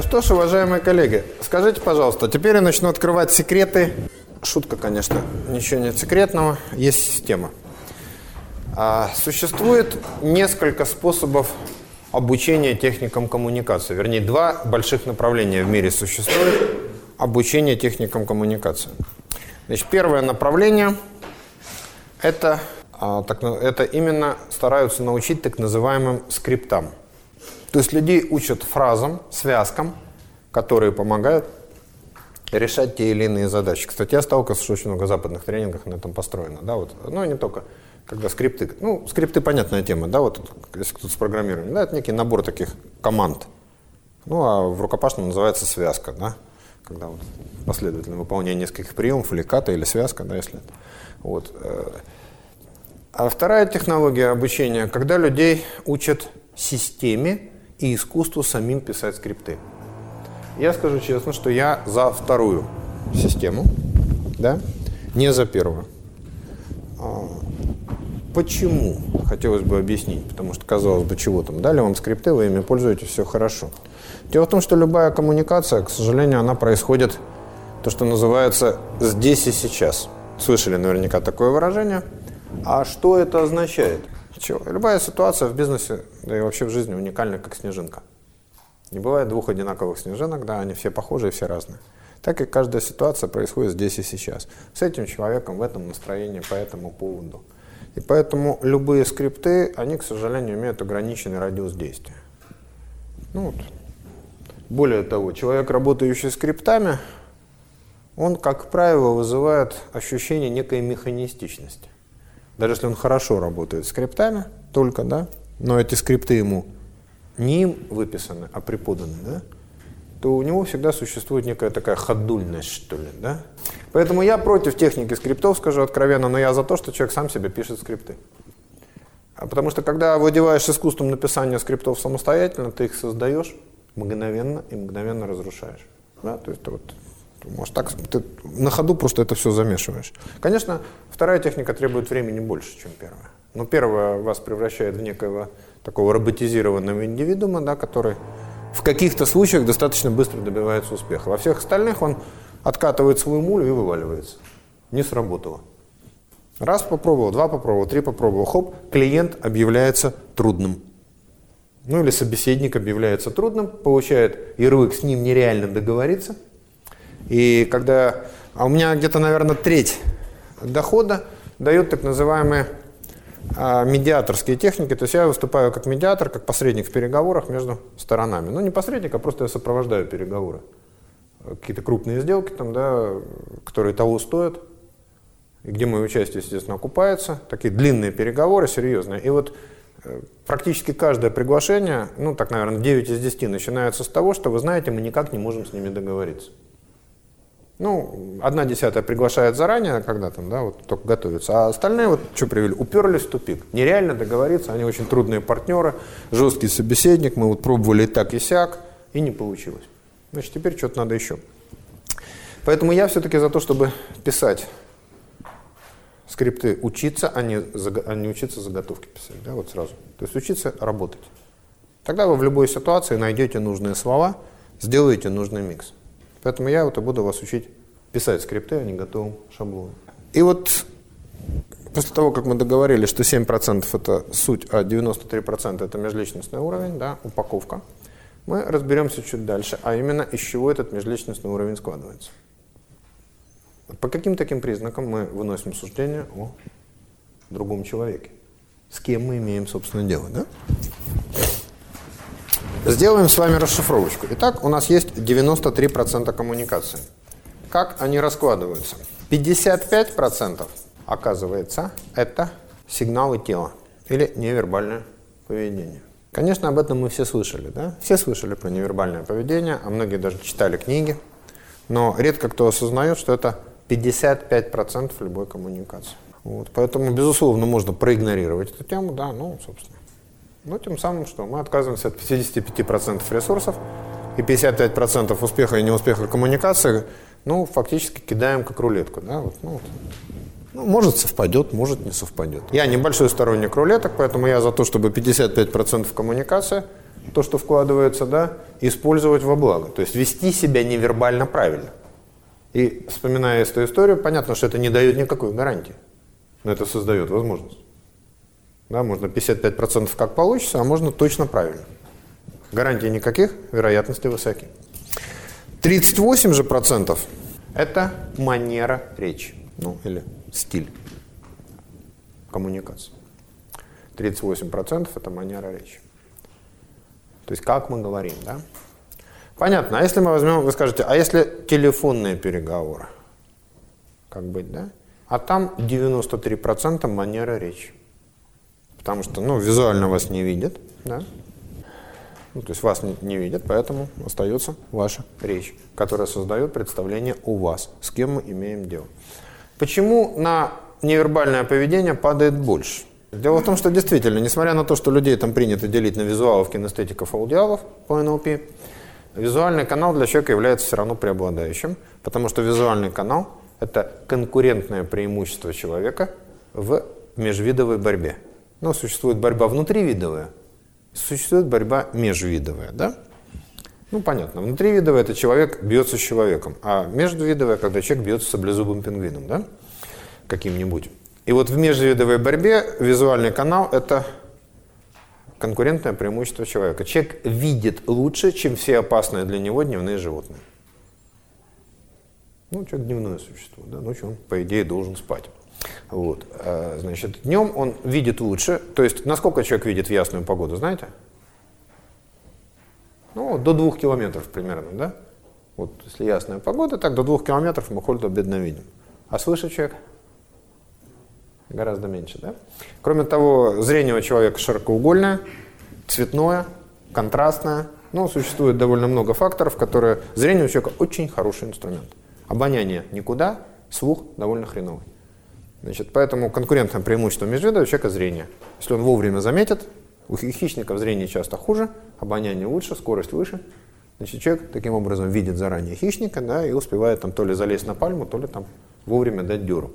Ну что ж, уважаемые коллеги, скажите, пожалуйста, теперь я начну открывать секреты. Шутка, конечно, ничего нет секретного, есть система. А, существует несколько способов обучения техникам коммуникации. Вернее, два больших направления в мире существует обучение техникам коммуникации. Значит, первое направление – это, а, так, это именно стараются научить так называемым скриптам. То есть людей учат фразам, связкам, которые помогают решать те или иные задачи. Кстати, я сталкивался, что очень много западных тренингов на этом построено. Да, вот, ну, не только когда скрипты, ну, скрипты понятная тема, да, вот если кто-то с программированием, да, это некий набор таких команд. Ну, а в рукопашном называется связка, да, когда вот последовательное выполнение нескольких приемов, или ката, или связка, да, если это. Вот. Э. А вторая технология обучения, когда людей учат системе и искусству самим писать скрипты. Я скажу честно, что я за вторую систему, да, не за первую. А, Почему? Хотелось бы объяснить, потому что, казалось бы, чего там, дали вам скрипты, вы ими пользуетесь, все хорошо. Дело в том, что любая коммуникация, к сожалению, она происходит, то, что называется, здесь и сейчас. Слышали наверняка такое выражение. А что это означает? Чего? Любая ситуация в бизнесе, да и вообще в жизни уникальна, как снежинка. Не бывает двух одинаковых снежинок, да, они все похожи и все разные. Так и каждая ситуация происходит здесь и сейчас. С этим человеком, в этом настроении, по этому поводу. И поэтому любые скрипты, они, к сожалению, имеют ограниченный радиус действия. Ну, вот. Более того, человек, работающий скриптами, он, как правило, вызывает ощущение некой механистичности. Даже если он хорошо работает скриптами, только, да, но эти скрипты ему не им выписаны, а преподаны, да, то у него всегда существует некая такая ходульность, что ли, да? Поэтому я против техники скриптов, скажу откровенно, но я за то, что человек сам себе пишет скрипты. А потому что когда владеваешь искусством написания скриптов самостоятельно, ты их создаешь мгновенно и мгновенно разрушаешь. Да? То есть вот может так, ты на ходу просто это все замешиваешь. Конечно, вторая техника требует времени больше, чем первая. Но первая вас превращает в некого такого роботизированного индивидуума, да, который в каких-то случаях достаточно быстро добивается успеха. Во всех остальных он откатывает свою мулю и вываливается. Не сработало. Раз попробовал, два попробовал, три попробовал, хоп, клиент объявляется трудным. Ну или собеседник объявляется трудным, получает ярлык, с ним нереально договориться. И когда, а у меня где-то, наверное, треть дохода дает так называемые а, медиаторские техники. То есть я выступаю как медиатор, как посредник в переговорах между сторонами. Ну, не посредник, а просто я сопровождаю переговоры. Какие-то крупные сделки, там, да, которые того стоят, и где мое участие, естественно, окупается. Такие длинные переговоры, серьезные. И вот э, практически каждое приглашение, ну, так, наверное, 9 из 10 начинается с того, что, вы знаете, мы никак не можем с ними договориться. Ну, одна десятая приглашает заранее, когда там, да, вот только готовятся, а остальные вот что привели, уперлись в тупик. Нереально договориться, они очень трудные партнеры, жесткий собеседник, мы вот пробовали и так, и сяк, и не получилось. Значит, теперь что-то надо еще. Поэтому я все-таки за то, чтобы писать скрипты, учиться, а не, а не учиться заготовки писать, да, вот сразу. То есть учиться работать. Тогда вы в любой ситуации найдете нужные слова, сделаете нужный микс. Поэтому я вот и буду вас учить писать скрипты, а не готовым шаблоном. И вот после того, как мы договорились, что 7% это суть, а 93% это межличностный уровень, да, упаковка, мы разберемся чуть дальше, а именно из чего этот межличностный уровень складывается. По каким таким признакам мы выносим суждение о другом человеке? С кем мы имеем, собственно, дело, да? Сделаем с вами расшифровочку. Итак, у нас есть 93% коммуникации. Как они раскладываются? 55% оказывается это сигналы тела или невербальное поведение. Конечно, об этом мы все слышали, да? Все слышали про невербальное поведение, а многие даже читали книги. Но редко кто осознает, что это 55% любой коммуникации. Вот, поэтому, безусловно, можно проигнорировать эту тему, да, ну, собственно. Ну, тем самым, что мы отказываемся от 55% ресурсов и 55% успеха и неуспеха коммуникации, ну, фактически кидаем как рулетку. Да? Вот, ну, вот. Ну, может совпадет, может не совпадет. Я небольшой сторонник рулеток, поэтому я за то, чтобы 55% коммуникации то, что вкладывается, да, использовать во благо. То есть вести себя невербально правильно. И вспоминая эту историю, понятно, что это не дает никакой гарантии. Но это создает возможность. Да, можно 55% как получится, а можно точно правильно. Гарантий никаких, вероятности высоки. 38 же процентов – это манера речи, ну или стиль коммуникации. 38 процентов – это манера речи. То есть как мы говорим, да? Понятно. А если мы возьмем, вы скажете, а если телефонные переговоры? Как быть, да? А там 93% манера речи. Потому что, ну, визуально вас не видят, да? Ну, то есть вас не, не видят, поэтому остается ваша речь, которая создает представление у вас, с кем мы имеем дело. Почему на невербальное поведение падает больше? Дело в том, что действительно, несмотря на то, что людей там принято делить на визуалов, кинестетиков, аудиалов по НЛП, визуальный канал для человека является все равно преобладающим, потому что визуальный канал – это конкурентное преимущество человека в межвидовой борьбе. Но существует борьба внутривидовая, существует борьба межвидовая, да? Ну, понятно. Внутривидовая – это человек бьется с человеком, а межвидовая – когда человек бьется с саблезубым пингвином, да? Каким-нибудь. И вот в межвидовой борьбе визуальный канал – это конкурентное преимущество человека. Человек видит лучше, чем все опасные для него дневные животные. Ну, человек дневное существо, да, ночью он, по идее, должен спать. Вот. А, значит, днем он видит лучше. То есть, насколько человек видит в ясную погоду, знаете? Ну, до двух километров примерно, да? Вот, если ясная погода, так до двух километров мы хольду бедно видим. А слышит человек? Гораздо меньше, да? Кроме того, зрение у человека широкоугольное, цветное, контрастное. Ну, существует довольно много факторов, которые... Зрение у человека очень хороший инструмент. Обоняние никуда, слух довольно хреновый. Значит, поэтому конкурентное преимущество межвида у человека зрение. Если он вовремя заметит, у хищников зрение часто хуже, обоняние лучше, скорость выше. Значит, человек таким образом видит заранее хищника да, и успевает там то ли залезть на пальму, то ли там вовремя дать дёру.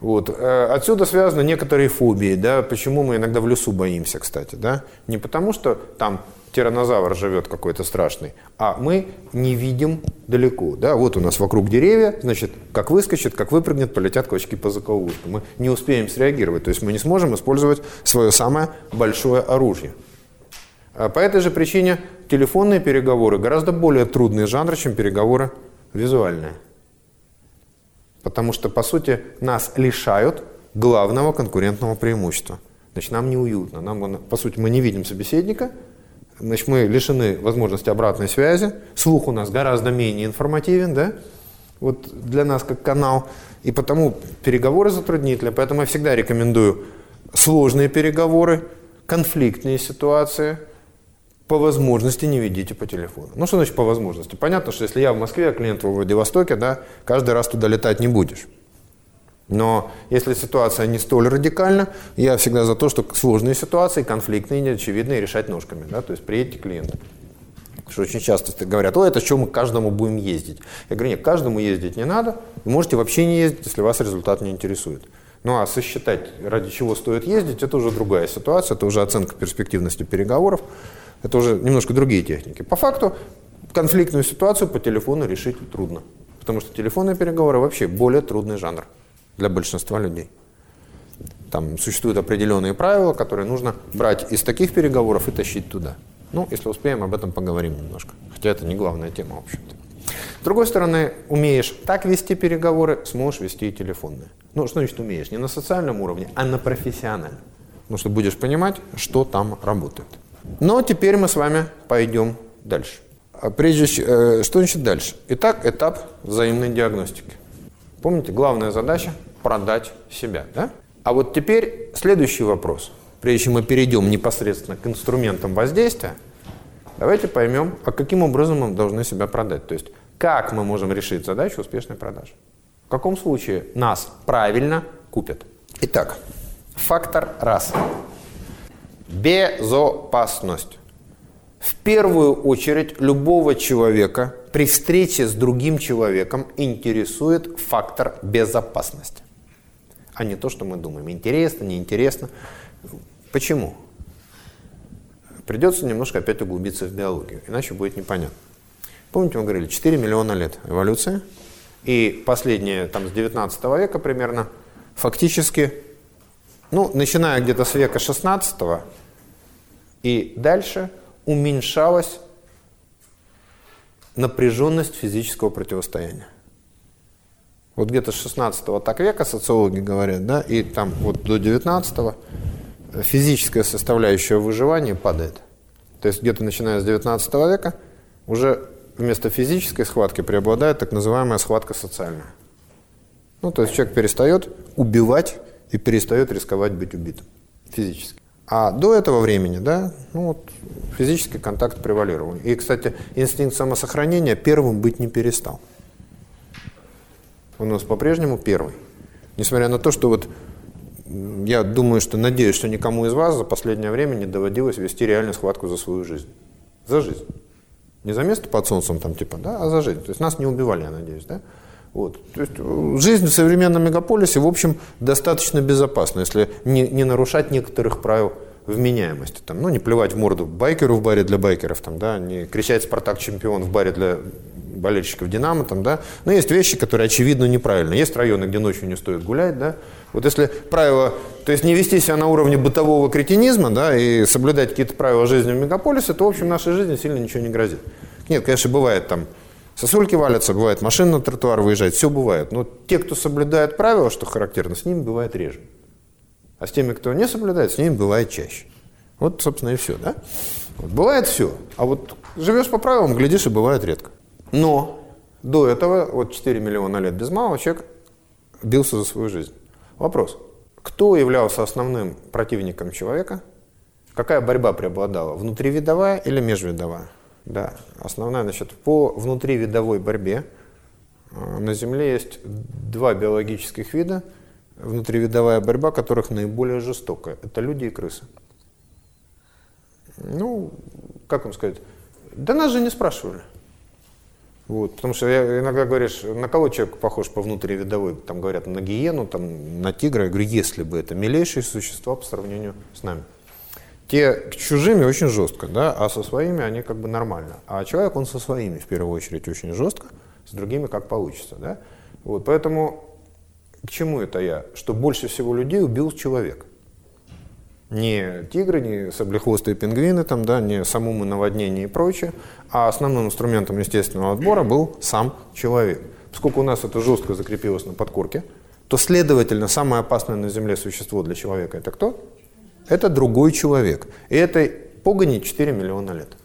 Вот. Э, отсюда связаны некоторые фобии, да, почему мы иногда в лесу боимся, кстати, да, не потому что там тиранозавр живет какой-то страшный, а мы не видим далеко. Да? Вот у нас вокруг деревья, значит, как выскочит, как выпрыгнет, полетят кочки по закоулку. Мы не успеем среагировать, то есть мы не сможем использовать свое самое большое оружие. А по этой же причине телефонные переговоры гораздо более трудный жанр, чем переговоры визуальные. Потому что, по сути, нас лишают главного конкурентного преимущества. Значит, нам неуютно. Нам, по сути, мы не видим собеседника, Значит, мы лишены возможности обратной связи. Слух у нас гораздо менее информативен, да? Вот для нас как канал. И потому переговоры затруднительны. Поэтому я всегда рекомендую сложные переговоры, конфликтные ситуации. По возможности не ведите по телефону. Ну, что значит по возможности? Понятно, что если я в Москве, а клиент в Владивостоке, да, каждый раз туда летать не будешь. Но если ситуация не столь радикальна, я всегда за то, что сложные ситуации, конфликтные, неочевидные, решать ножками. Да? То есть приедете клиент. Что очень часто говорят, о, это что мы каждому будем ездить. Я говорю, нет, каждому ездить не надо. Вы можете вообще не ездить, если вас результат не интересует. Ну а сосчитать, ради чего стоит ездить, это уже другая ситуация, это уже оценка перспективности переговоров, это уже немножко другие техники. По факту конфликтную ситуацию по телефону решить трудно, потому что телефонные переговоры вообще более трудный жанр для большинства людей. Там существуют определенные правила, которые нужно брать из таких переговоров и тащить туда. Ну, если успеем, об этом поговорим немножко. Хотя это не главная тема, в общем-то. С другой стороны, умеешь так вести переговоры, сможешь вести и телефонные. Ну, что значит умеешь? Не на социальном уровне, а на профессиональном. Ну, что будешь понимать, что там работает. Но теперь мы с вами пойдем дальше. А прежде э, что значит дальше? Итак, этап взаимной диагностики. Помните, главная задача – продать себя. Да? А вот теперь следующий вопрос. Прежде чем мы перейдем непосредственно к инструментам воздействия, давайте поймем, а каким образом мы должны себя продать. То есть, как мы можем решить задачу успешной продажи. В каком случае нас правильно купят. Итак, фактор раз. Безопасность. В первую очередь любого человека при встрече с другим человеком интересует фактор безопасности, а не то, что мы думаем. Интересно, неинтересно. Почему? Придется немножко опять углубиться в биологию, иначе будет непонятно. Помните, мы говорили, 4 миллиона лет эволюции, и последние, там, с 19 века примерно, фактически, ну, начиная где-то с века 16 и дальше уменьшалась напряженность физического противостояния. Вот где-то с 16 так века социологи говорят, да, и там вот до 19 физическая составляющая выживания падает. То есть где-то начиная с 19 века уже вместо физической схватки преобладает так называемая схватка социальная. Ну, то есть человек перестает убивать и перестает рисковать быть убитым физически. А до этого времени, да, ну вот физический контакт превалировал. И, кстати, инстинкт самосохранения первым быть не перестал. Он у нас по-прежнему первый. Несмотря на то, что вот я думаю, что надеюсь, что никому из вас за последнее время не доводилось вести реальную схватку за свою жизнь. За жизнь. Не за место под солнцем там типа, да, а за жизнь. То есть нас не убивали, я надеюсь, да? Вот. То есть э, жизнь в современном мегаполисе, в общем, достаточно безопасна, если не, не нарушать некоторых правил вменяемости. Там, ну, не плевать в морду байкеру в баре для байкеров, там, да, не кричать «Спартак чемпион» в баре для болельщиков «Динамо». Там, да. Но есть вещи, которые очевидно неправильно. Есть районы, где ночью не стоит гулять. Да. Вот если правило, то есть не вести себя на уровне бытового кретинизма да, и соблюдать какие-то правила жизни в мегаполисе, то, в общем, нашей жизни сильно ничего не грозит. Нет, конечно, бывает там Сосульки валятся, бывает машина на тротуар выезжает, все бывает. Но те, кто соблюдает правила, что характерно, с ними бывает реже. А с теми, кто не соблюдает, с ними бывает чаще. Вот, собственно, и все, да? Вот, бывает все. А вот живешь по правилам, глядишь, и бывает редко. Но до этого, вот 4 миллиона лет без малого, человек бился за свою жизнь. Вопрос. Кто являлся основным противником человека? Какая борьба преобладала? Внутривидовая или межвидовая? Да, основная, значит, по внутривидовой борьбе э, на Земле есть два биологических вида, внутривидовая борьба которых наиболее жестокая. Это люди и крысы. Ну, как вам сказать, да нас же не спрашивали. Вот, потому что я иногда говоришь, на кого человек похож по внутривидовой, там говорят на гиену, там, на тигра. Я говорю, если бы это милейшие существа по сравнению с нами. Те к чужими очень жестко, да, а со своими они как бы нормально. А человек, он со своими в первую очередь очень жестко, с другими как получится, да. Вот, поэтому к чему это я? Что больше всего людей убил человек. Не тигры, не саблехвостые пингвины, там, да, не самому наводнение и прочее, а основным инструментом естественного отбора был сам человек. Поскольку у нас это жестко закрепилось на подкорке, то, следовательно, самое опасное на Земле существо для человека – это кто? Это другой человек. И этой погони 4 миллиона лет.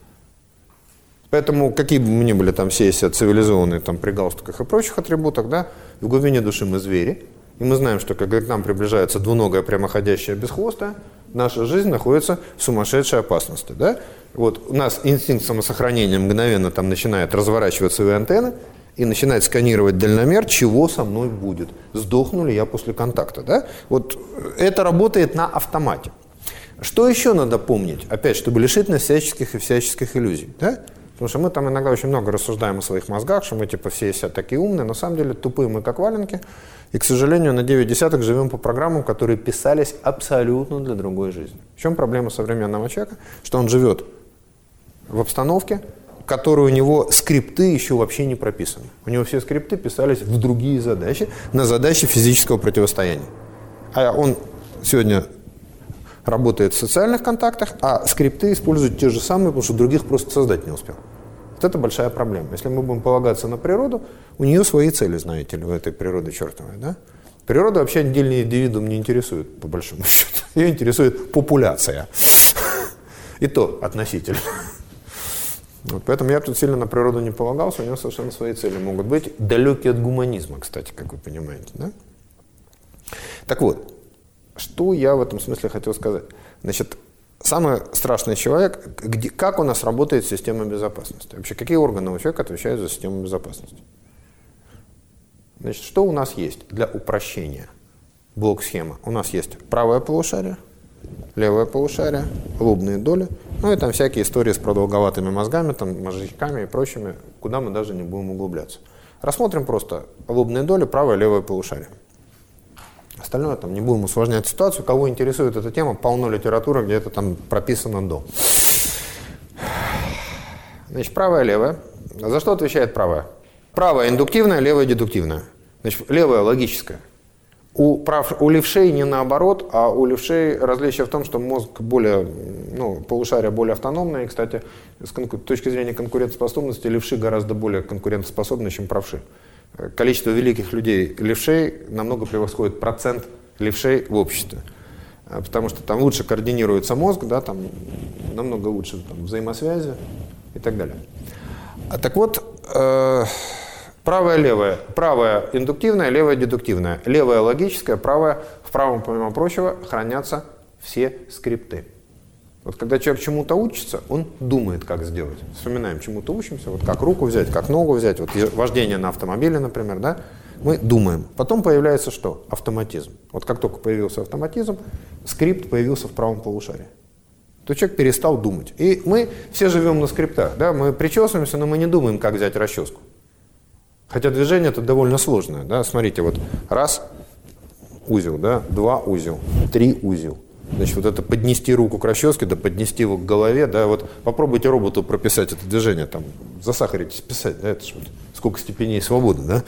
Поэтому, какие бы мы ни были там все все цивилизованные там, при галстуках и прочих атрибутах, да, в глубине души мы звери. И мы знаем, что когда к нам приближается двуногая прямоходящая бесхвостая, наша жизнь находится в сумасшедшей опасности. Да? Вот у нас инстинкт самосохранения мгновенно там начинает разворачивать свои антенны и начинает сканировать дальномер, чего со мной будет. Сдохну ли я после контакта. Да? Вот это работает на автомате. Что еще надо помнить? Опять, чтобы лишить нас всяческих и всяческих иллюзий. Да? Потому что мы там иногда очень много рассуждаем о своих мозгах, что мы типа все себя такие умные. На самом деле тупые мы как валенки. И, к сожалению, на 9 десяток живем по программам, которые писались абсолютно для другой жизни. В чем проблема современного человека? Что он живет в обстановке, в которой у него скрипты еще вообще не прописаны. У него все скрипты писались в другие задачи, на задачи физического противостояния. А он сегодня работает в социальных контактах, а скрипты используют те же самые, потому что других просто создать не успел. Вот это большая проблема. Если мы будем полагаться на природу, у нее свои цели, знаете ли, у этой природы чертовой. Да? Природа вообще отдельный индивидуум не интересует, по большому счету. Ее интересует популяция. И то относительно. Вот поэтому я тут сильно на природу не полагался, у него совершенно свои цели могут быть, далекие от гуманизма, кстати, как вы понимаете. Да? Так вот, что я в этом смысле хотел сказать? Значит, самый страшный человек, где, как у нас работает система безопасности? Вообще, какие органы у человека отвечают за систему безопасности? Значит, что у нас есть для упрощения блок-схемы? У нас есть правое полушарие, левое полушарие, лобные доли, ну и там всякие истории с продолговатыми мозгами, там, мозжечками и прочими, куда мы даже не будем углубляться. Рассмотрим просто лобные доли, правое левое полушарие. Остальное там не будем усложнять ситуацию. Кого интересует эта тема, полно литературы, где это там прописано до. Значит, правая, левая. За что отвечает правая? Правая индуктивная, левая дедуктивная. Значит, левая логическая. У, прав, у левшей не наоборот, а у левшей различие в том, что мозг более, ну, полушария более автономное. И, кстати, с точки зрения конкурентоспособности левши гораздо более конкурентоспособны, чем правши. Количество великих людей левшей намного превосходит процент левшей в обществе. А, потому что там лучше координируется мозг, да, там намного лучше там, взаимосвязи и так далее. А, так вот, э, правая, левая. Правая индуктивная, левая дедуктивная. Левая логическая, правая, в правом, помимо прочего, хранятся все скрипты. Вот когда человек чему-то учится, он думает, как сделать. Вспоминаем, чему-то учимся, вот как руку взять, как ногу взять, вот вождение на автомобиле, например, да, мы думаем. Потом появляется что? Автоматизм. Вот как только появился автоматизм, скрипт появился в правом полушарии то человек перестал думать. И мы все живем на скриптах, да, мы причесываемся, но мы не думаем, как взять расческу. Хотя движение это довольно сложное, да, смотрите, вот раз узел, да, два узел, три узел. Значит, вот это поднести руку к расческе, да поднести его к голове, да, вот попробуйте роботу прописать это движение, там, засахаритесь писать, да, это же вот сколько степеней свободы, да.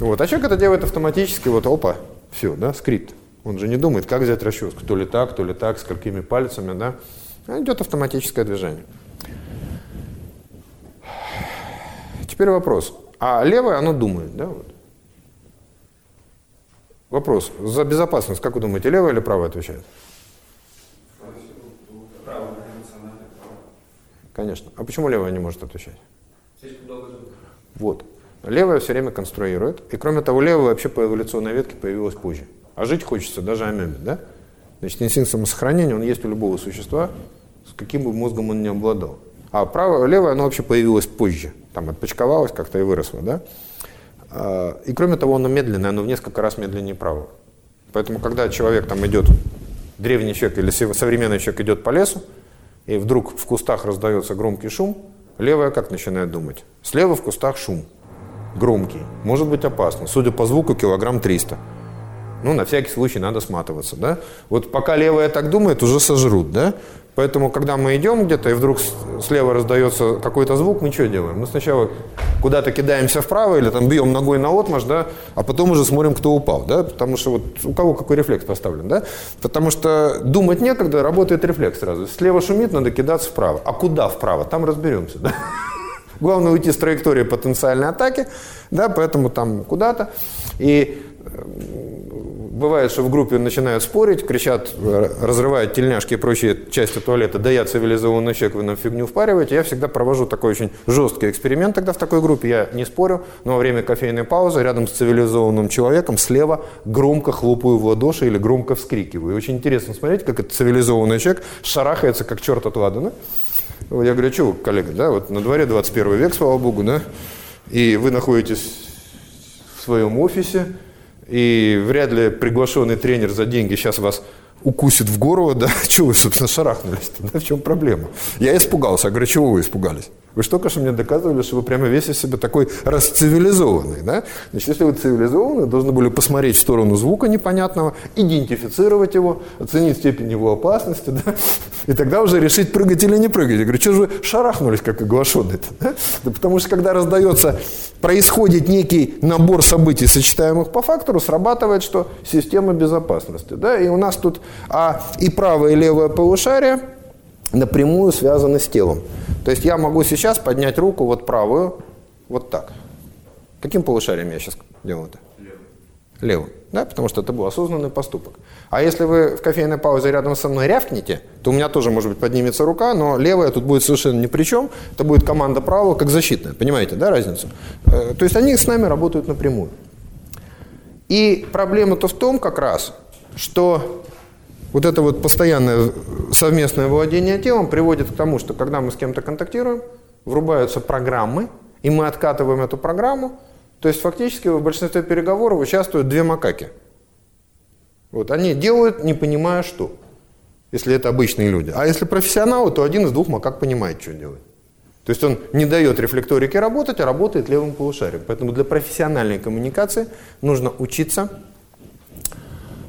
Вот, а человек это делает автоматически, вот, опа, все, да, скрипт. Он же не думает, как взять расческу. То ли так, то ли так, с какими пальцами, да. А идет автоматическое движение. Теперь вопрос. А левое, оно думает, да? Вот. Вопрос. За безопасность, как вы думаете, левое или правое отвечает? Конечно. А почему левое не может отвечать? Вот. Левое все время конструирует. И кроме того, левое вообще по эволюционной ветке появилось позже. А жить хочется даже амебе, да? Значит, инстинкт самосохранения, он есть у любого существа, с каким бы мозгом он ни обладал. А правое, левое, оно вообще появилось позже. Там отпочковалось как-то и выросло, да? А, и кроме того, оно медленное, оно в несколько раз медленнее правого. Поэтому, когда человек там идет, древний человек или современный человек идет по лесу, и вдруг в кустах раздается громкий шум, левая как начинает думать? Слева в кустах шум, громкий, может быть опасно. Судя по звуку, килограмм 300 ну, на всякий случай надо сматываться, да. Вот пока левая так думает, уже сожрут, да. Поэтому, когда мы идем где-то, и вдруг слева раздается какой-то звук, мы что делаем? Мы сначала куда-то кидаемся вправо или там бьем ногой на отмаш, да, а потом уже смотрим, кто упал, да, потому что вот у кого какой рефлекс поставлен, да, потому что думать некогда, работает рефлекс сразу. Слева шумит, надо кидаться вправо. А куда вправо? Там разберемся, да. Главное уйти с траектории потенциальной атаки, да, поэтому там куда-то. И бывает, что в группе начинают спорить, кричат, разрывают тельняшки и прочие части туалета, да я цивилизованный человек, вы нам фигню впариваете. Я всегда провожу такой очень жесткий эксперимент тогда в такой группе, я не спорю, но во время кофейной паузы рядом с цивилизованным человеком слева громко хлопаю в ладоши или громко вскрикиваю. Очень интересно смотреть, как этот цивилизованный человек шарахается, как черт от ладана. Я говорю, что коллега, да, вот на дворе 21 век, слава богу, да, и вы находитесь в своем офисе, и вряд ли приглашенный тренер за деньги сейчас вас укусит в горло, да, чего вы, собственно, шарахнулись да, в чем проблема? Я испугался, я говорю, чего вы испугались? Вы что, конечно, мне доказывали, что вы прямо весь из себя такой расцивилизованный, да? Значит, если вы цивилизованный, должны были посмотреть в сторону звука непонятного, идентифицировать его, оценить степень его опасности, да? И тогда уже решить, прыгать или не прыгать. Я говорю, что же вы шарахнулись, как оглашенный-то, да? да? Потому что, когда раздается, происходит некий набор событий, сочетаемых по фактору, срабатывает, что система безопасности, да? И у нас тут а и правое, и левое полушарие напрямую связаны с телом. То есть я могу сейчас поднять руку, вот правую, вот так. Каким полушарием я сейчас делаю это? Левым. Левым, да, потому что это был осознанный поступок. А если вы в кофейной паузе рядом со мной рявкнете, то у меня тоже, может быть, поднимется рука, но левая тут будет совершенно ни при чем. Это будет команда правого как защитная. Понимаете, да, разницу? Э, то есть они с нами работают напрямую. И проблема-то в том как раз, что вот это вот постоянное совместное владение телом приводит к тому, что когда мы с кем-то контактируем, врубаются программы, и мы откатываем эту программу, то есть фактически в большинстве переговоров участвуют две макаки. Вот они делают, не понимая что, если это обычные люди. А если профессионалы, то один из двух макак понимает, что делать. То есть он не дает рефлекторике работать, а работает левым полушарием. Поэтому для профессиональной коммуникации нужно учиться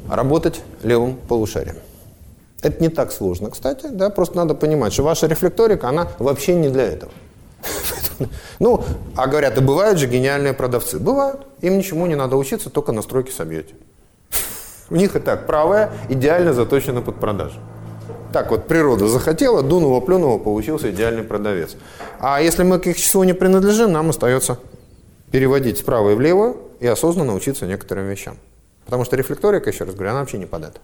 работать левым полушарием. Это не так сложно, кстати, да, просто надо понимать, что ваша рефлекторика, она вообще не для этого. Ну, а говорят, и бывают же гениальные продавцы. Бывают. Им ничему не надо учиться, только настройки собьете. У них и так правая идеально заточена под продажу. Так вот природа захотела, дунула, плюнула, получился идеальный продавец. А если мы к их числу не принадлежим, нам остается переводить справа и влево и осознанно учиться некоторым вещам. Потому что рефлекторика, еще раз говорю, она вообще не под это.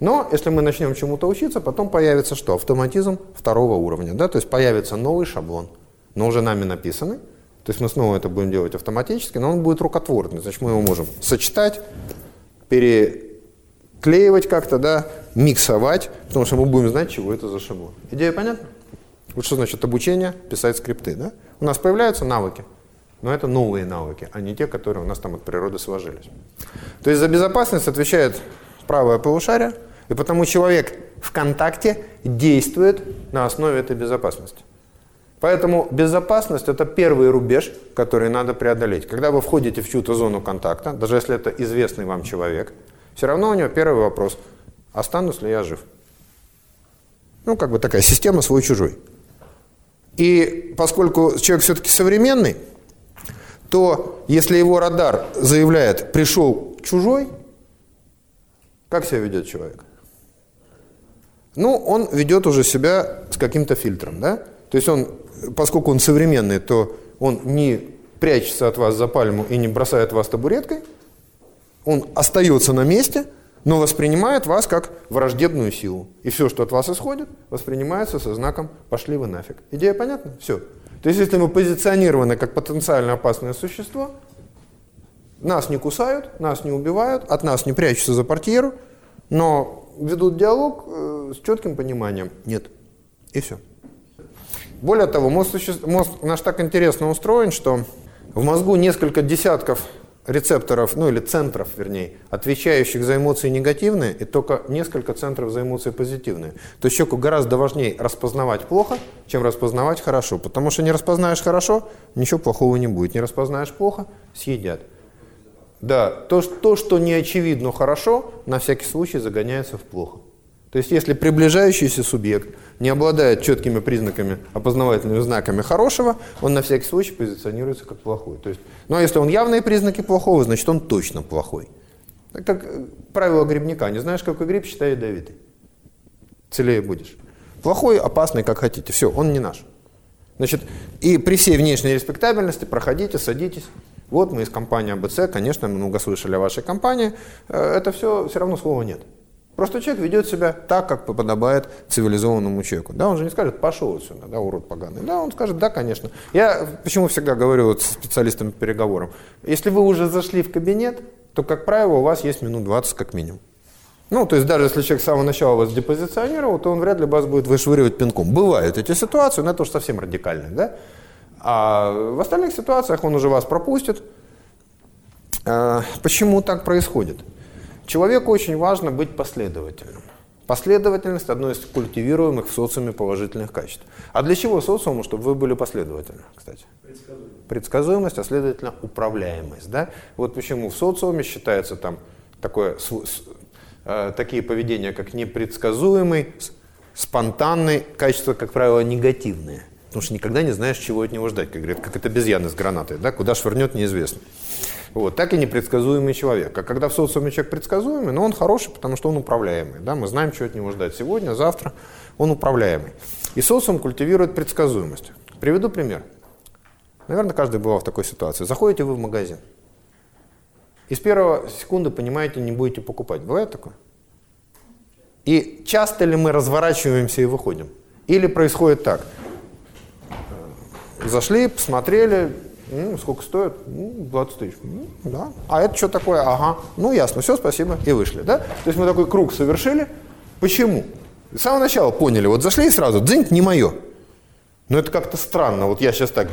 Но если мы начнем чему-то учиться, потом появится что? Автоматизм второго уровня. Да? То есть появится новый шаблон, но уже нами написанный. То есть мы снова это будем делать автоматически, но он будет рукотворный. Значит, мы его можем сочетать, переклеивать как-то, да, миксовать, потому что мы будем знать, чего это за шаблон. Идея понятна? Вот что значит обучение, писать скрипты. Да? У нас появляются навыки, но это новые навыки, а не те, которые у нас там от природы сложились. То есть за безопасность отвечает правое полушарие, и потому человек в контакте действует на основе этой безопасности. Поэтому безопасность – это первый рубеж, который надо преодолеть. Когда вы входите в чью-то зону контакта, даже если это известный вам человек, все равно у него первый вопрос – останусь ли я жив? Ну, как бы такая система свой-чужой. И поскольку человек все-таки современный, то если его радар заявляет «пришел чужой», как себя ведет человек? Ну, он ведет уже себя с каким-то фильтром, да? То есть он, поскольку он современный, то он не прячется от вас за пальму и не бросает вас табуреткой, он остается на месте, но воспринимает вас как враждебную силу. И все, что от вас исходит, воспринимается со знаком «пошли вы нафиг». Идея понятна? Все. То есть, если мы позиционированы как потенциально опасное существо, нас не кусают, нас не убивают, от нас не прячутся за портьеру, но ведут диалог э, с четким пониманием. Нет. И все. Более того, мозг, мозг наш так интересно устроен, что в мозгу несколько десятков рецепторов, ну или центров, вернее, отвечающих за эмоции негативные, и только несколько центров за эмоции позитивные. То есть человеку гораздо важнее распознавать плохо, чем распознавать хорошо. Потому что не распознаешь хорошо, ничего плохого не будет. Не распознаешь плохо, съедят. Да, то, то, что не очевидно хорошо, на всякий случай загоняется в плохо. То есть, если приближающийся субъект не обладает четкими признаками, опознавательными знаками хорошего, он на всякий случай позиционируется как плохой. То есть, ну а если он явные признаки плохого, значит он точно плохой. Как э, правило грибника. Не знаешь, какой гриб, считай ядовитый. Целее будешь. Плохой, опасный, как хотите. Все, он не наш. Значит, и при всей внешней респектабельности проходите, садитесь. Вот мы из компании АБЦ, конечно, много слышали о вашей компании. Э, это все, все равно слова нет. Просто человек ведет себя так, как подобает цивилизованному человеку. Да, он же не скажет, пошел отсюда, да, урод поганый. Да, он скажет, да, конечно. Я почему всегда говорю вот с специалистами по переговорам, если вы уже зашли в кабинет, то, как правило, у вас есть минут 20 как минимум. Ну, то есть даже если человек с самого начала вас депозиционировал, то он вряд ли вас будет вышвыривать пинком. Бывают эти ситуации, но это уж совсем радикально, да? А в остальных ситуациях он уже вас пропустит. А, почему так происходит? Человеку очень важно быть последовательным. Последовательность – одно из культивируемых в социуме положительных качеств. А для чего социуму, чтобы вы были последовательны, кстати? Предсказуемость. Предсказуемость, а следовательно управляемость. Да? Вот почему в социуме считается там такое, с, с, э, такие поведения, как непредсказуемый, спонтанный, качества, как правило, негативные. Потому что никогда не знаешь, чего от него ждать, как говорят, как это обезьяна с гранатой, да? куда швырнет, неизвестно. Вот, так и непредсказуемый человек. А когда в социуме человек предсказуемый, но он хороший, потому что он управляемый. Да? Мы знаем, что от него ждать сегодня, завтра. Он управляемый. И социум культивирует предсказуемость. Приведу пример. Наверное, каждый бывал в такой ситуации. Заходите вы в магазин. И с первого секунды понимаете, не будете покупать. Бывает такое? И часто ли мы разворачиваемся и выходим? Или происходит так? Зашли, посмотрели, ну, сколько стоит? Ну, 20 тысяч. Ну, да. А это что такое? Ага. Ну, ясно. Все, спасибо. И вышли. Да? То есть мы такой круг совершили. Почему? С самого начала поняли. Вот зашли и сразу. Дзынь, не мое. Но это как-то странно. Вот я сейчас так.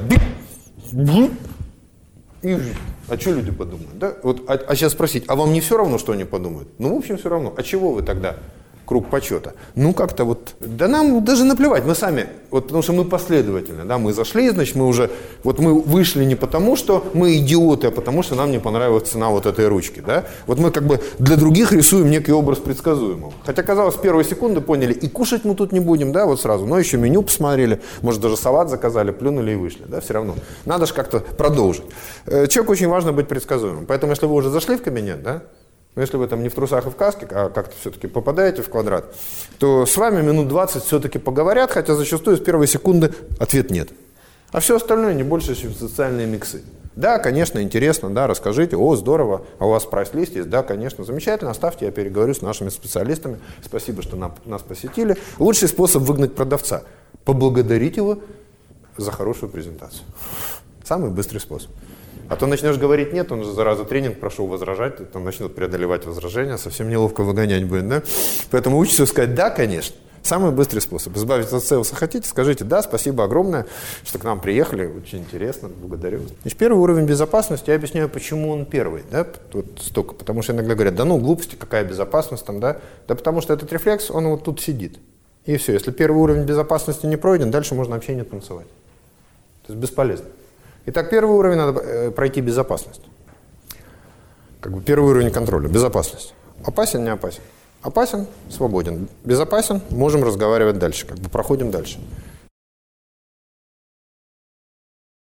И, а что люди подумают? Да? Вот, а, а сейчас спросить, а вам не все равно, что они подумают? Ну, в общем, все равно. А чего вы тогда круг почета. Ну, как-то вот, да нам даже наплевать, мы сами, вот потому что мы последовательны, да, мы зашли, значит, мы уже, вот мы вышли не потому, что мы идиоты, а потому что нам не понравилась цена вот этой ручки, да. Вот мы как бы для других рисуем некий образ предсказуемого. Хотя, казалось, с первой секунды поняли, и кушать мы тут не будем, да, вот сразу, но еще меню посмотрели, может, даже салат заказали, плюнули и вышли, да, все равно. Надо же как-то продолжить. Э, человеку очень важно быть предсказуемым, поэтому если вы уже зашли в кабинет, да, но если вы там не в трусах и в каске, а как-то все-таки попадаете в квадрат, то с вами минут 20 все-таки поговорят, хотя зачастую с первой секунды ответ нет. А все остальное не больше, чем социальные миксы. Да, конечно, интересно, да, расскажите, о, здорово, а у вас прайс-лист есть, да, конечно, замечательно, оставьте, я переговорю с нашими специалистами, спасибо, что нам, нас посетили. Лучший способ выгнать продавца – поблагодарить его за хорошую презентацию. Самый быстрый способ. А то начнешь говорить нет, он же зараза тренинг прошел возражать, там начнет преодолевать возражения, совсем неловко выгонять будет, да? Поэтому учится сказать «да, конечно». Самый быстрый способ. Избавиться от сейлса хотите, скажите «да, спасибо огромное, что к нам приехали, очень интересно, благодарю». Значит, первый уровень безопасности, я объясняю, почему он первый, да, вот столько, потому что иногда говорят, да ну, глупости, какая безопасность там, да, да потому что этот рефлекс, он вот тут сидит. И все, если первый уровень безопасности не пройден, дальше можно вообще не танцевать. То есть бесполезно. Итак, первый уровень надо э, пройти безопасность. Как бы первый уровень контроля – безопасность. Опасен, не опасен? Опасен – свободен. Безопасен – можем разговаривать дальше, как бы проходим дальше.